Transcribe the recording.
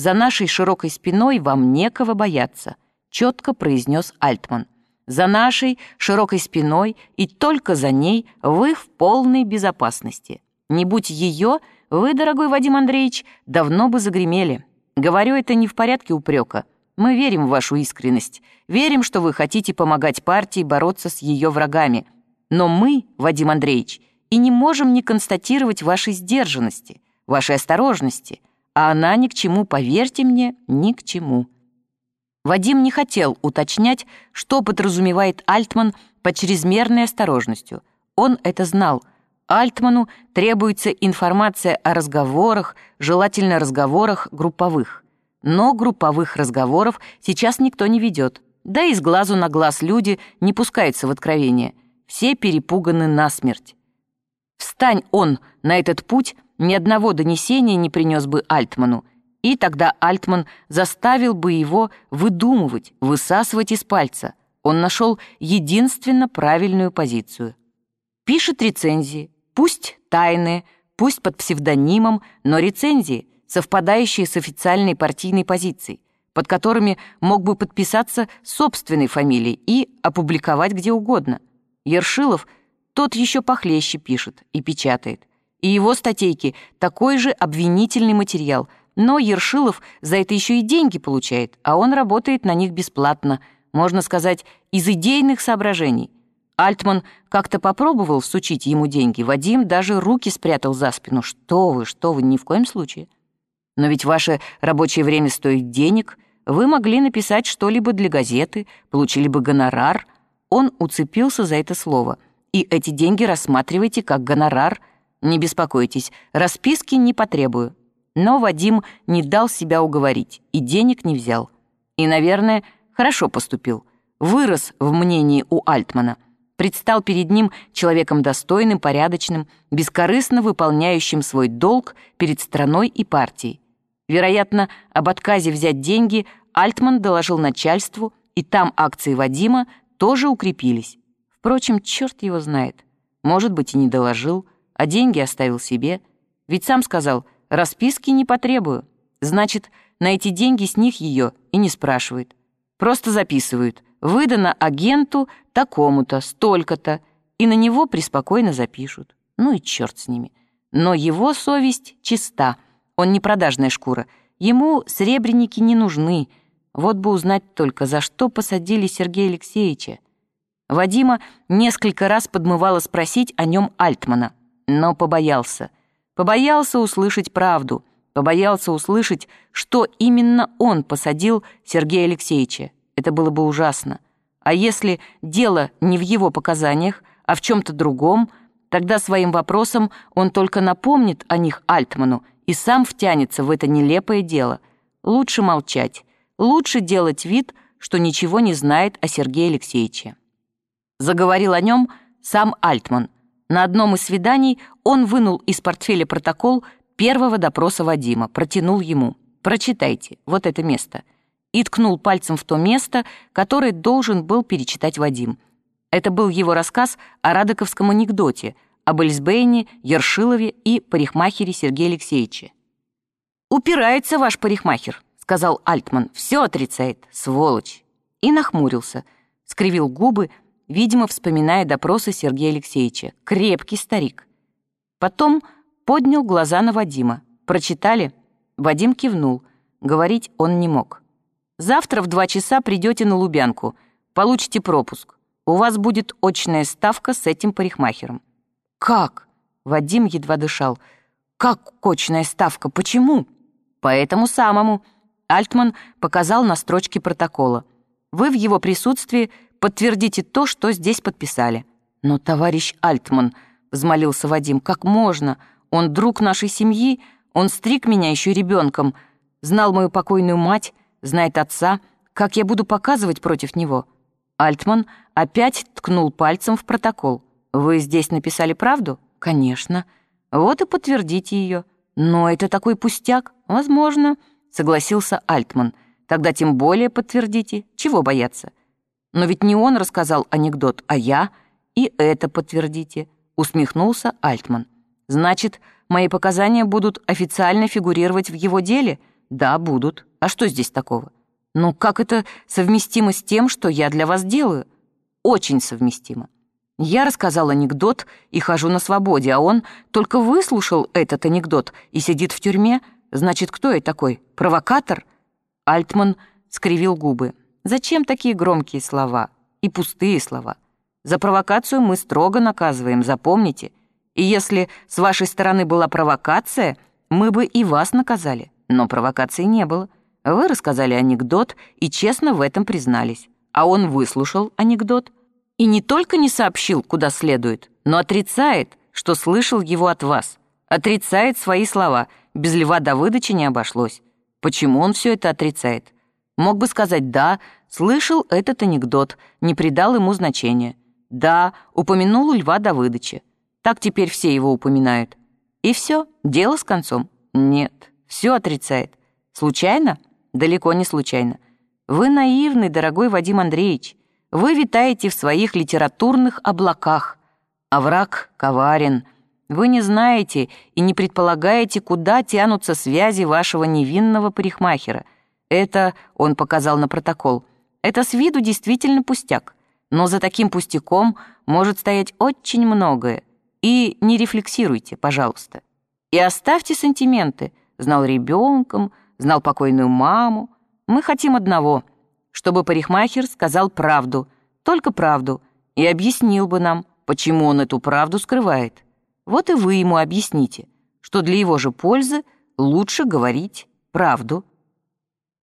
за нашей широкой спиной вам некого бояться», — четко произнес Альтман. «За нашей широкой спиной и только за ней вы в полной безопасности. Не будь ее, вы, дорогой Вадим Андреевич, давно бы загремели. Говорю это не в порядке упрека. Мы верим в вашу искренность, верим, что вы хотите помогать партии бороться с ее врагами. Но мы, Вадим Андреевич, и не можем не констатировать вашей сдержанности, вашей осторожности, а она ни к чему, поверьте мне, ни к чему». Вадим не хотел уточнять, что подразумевает Альтман под чрезмерной осторожностью. Он это знал. Альтману требуется информация о разговорах, желательно разговорах групповых. Но групповых разговоров сейчас никто не ведет. Да и с глазу на глаз люди не пускаются в откровение. Все перепуганы насмерть. Встань он на этот путь, ни одного донесения не принес бы Альтману, и тогда Альтман заставил бы его выдумывать, высасывать из пальца. Он нашел единственно правильную позицию. Пишет рецензии, пусть тайные, пусть под псевдонимом, но рецензии, совпадающие с официальной партийной позицией, под которыми мог бы подписаться собственной фамилией и опубликовать где угодно. Ершилов тот еще похлеще пишет и печатает. И его статейки такой же обвинительный материал – но Ершилов за это еще и деньги получает, а он работает на них бесплатно, можно сказать, из идейных соображений. Альтман как-то попробовал всучить ему деньги, Вадим даже руки спрятал за спину. «Что вы, что вы, ни в коем случае. Но ведь ваше рабочее время стоит денег, вы могли написать что-либо для газеты, получили бы гонорар». Он уцепился за это слово. «И эти деньги рассматривайте как гонорар. Не беспокойтесь, расписки не потребую». Но Вадим не дал себя уговорить и денег не взял. И, наверное, хорошо поступил. Вырос в мнении у Альтмана. Предстал перед ним человеком достойным, порядочным, бескорыстно выполняющим свой долг перед страной и партией. Вероятно, об отказе взять деньги Альтман доложил начальству, и там акции Вадима тоже укрепились. Впрочем, черт его знает. Может быть, и не доложил, а деньги оставил себе. Ведь сам сказал — Расписки не потребую. Значит, на эти деньги с них ее и не спрашивают. Просто записывают. Выдано агенту такому-то, столько-то, и на него преспокойно запишут. Ну и черт с ними. Но его совесть чиста. Он не продажная шкура. Ему сребреники не нужны. Вот бы узнать только, за что посадили Сергея Алексеевича. Вадима несколько раз подмывало спросить о нем Альтмана, но побоялся — Побоялся услышать правду, побоялся услышать, что именно он посадил Сергея Алексеевича. Это было бы ужасно. А если дело не в его показаниях, а в чем-то другом, тогда своим вопросом он только напомнит о них Альтману и сам втянется в это нелепое дело. Лучше молчать, лучше делать вид, что ничего не знает о Сергее Алексеевиче. Заговорил о нем сам Альтман – на одном из свиданий он вынул из портфеля протокол первого допроса Вадима, протянул ему. «Прочитайте, вот это место». И ткнул пальцем в то место, которое должен был перечитать Вадим. Это был его рассказ о Радоковском анекдоте, об Эльсбейне, Ершилове и парикмахере Сергея Алексеевича. «Упирается ваш парикмахер», — сказал Альтман. «Все отрицает, сволочь». И нахмурился, скривил губы, видимо, вспоминая допросы Сергея Алексеевича. Крепкий старик. Потом поднял глаза на Вадима. Прочитали? Вадим кивнул. Говорить он не мог. «Завтра в два часа придете на Лубянку. Получите пропуск. У вас будет очная ставка с этим парикмахером». «Как?» Вадим едва дышал. «Как очная ставка? Почему?» «По этому самому». Альтман показал на строчке протокола. «Вы в его присутствии Подтвердите то, что здесь подписали». «Но, товарищ Альтман», — взмолился Вадим, — «как можно? Он друг нашей семьи, он стриг меня еще ребенком, знал мою покойную мать, знает отца. Как я буду показывать против него?» Альтман опять ткнул пальцем в протокол. «Вы здесь написали правду?» «Конечно. Вот и подтвердите ее». «Но это такой пустяк». «Возможно», — согласился Альтман. «Тогда тем более подтвердите. Чего бояться?» Но ведь не он рассказал анекдот, а я. И это подтвердите», — усмехнулся Альтман. «Значит, мои показания будут официально фигурировать в его деле? Да, будут. А что здесь такого? Ну, как это совместимо с тем, что я для вас делаю? Очень совместимо. Я рассказал анекдот и хожу на свободе, а он только выслушал этот анекдот и сидит в тюрьме. Значит, кто я такой? Провокатор? Альтман скривил губы. Зачем такие громкие слова и пустые слова? За провокацию мы строго наказываем, запомните. И если с вашей стороны была провокация, мы бы и вас наказали. Но провокации не было. Вы рассказали анекдот и честно в этом признались. А он выслушал анекдот и не только не сообщил, куда следует, но отрицает, что слышал его от вас. Отрицает свои слова. Без Льва Давыдовича не обошлось. Почему он все это отрицает? Мог бы сказать «да», слышал этот анекдот, не придал ему значения. Да, упомянул Льва Давыдыча. Так теперь все его упоминают. И все, дело с концом. Нет, все отрицает. Случайно? Далеко не случайно. Вы наивный, дорогой Вадим Андреевич. Вы витаете в своих литературных облаках. А враг коварен. Вы не знаете и не предполагаете, куда тянутся связи вашего невинного парикмахера. Это, он показал на протокол, это с виду действительно пустяк. Но за таким пустяком может стоять очень многое. И не рефлексируйте, пожалуйста. И оставьте сантименты. Знал ребенком, знал покойную маму. Мы хотим одного, чтобы парикмахер сказал правду, только правду, и объяснил бы нам, почему он эту правду скрывает. Вот и вы ему объясните, что для его же пользы лучше говорить правду.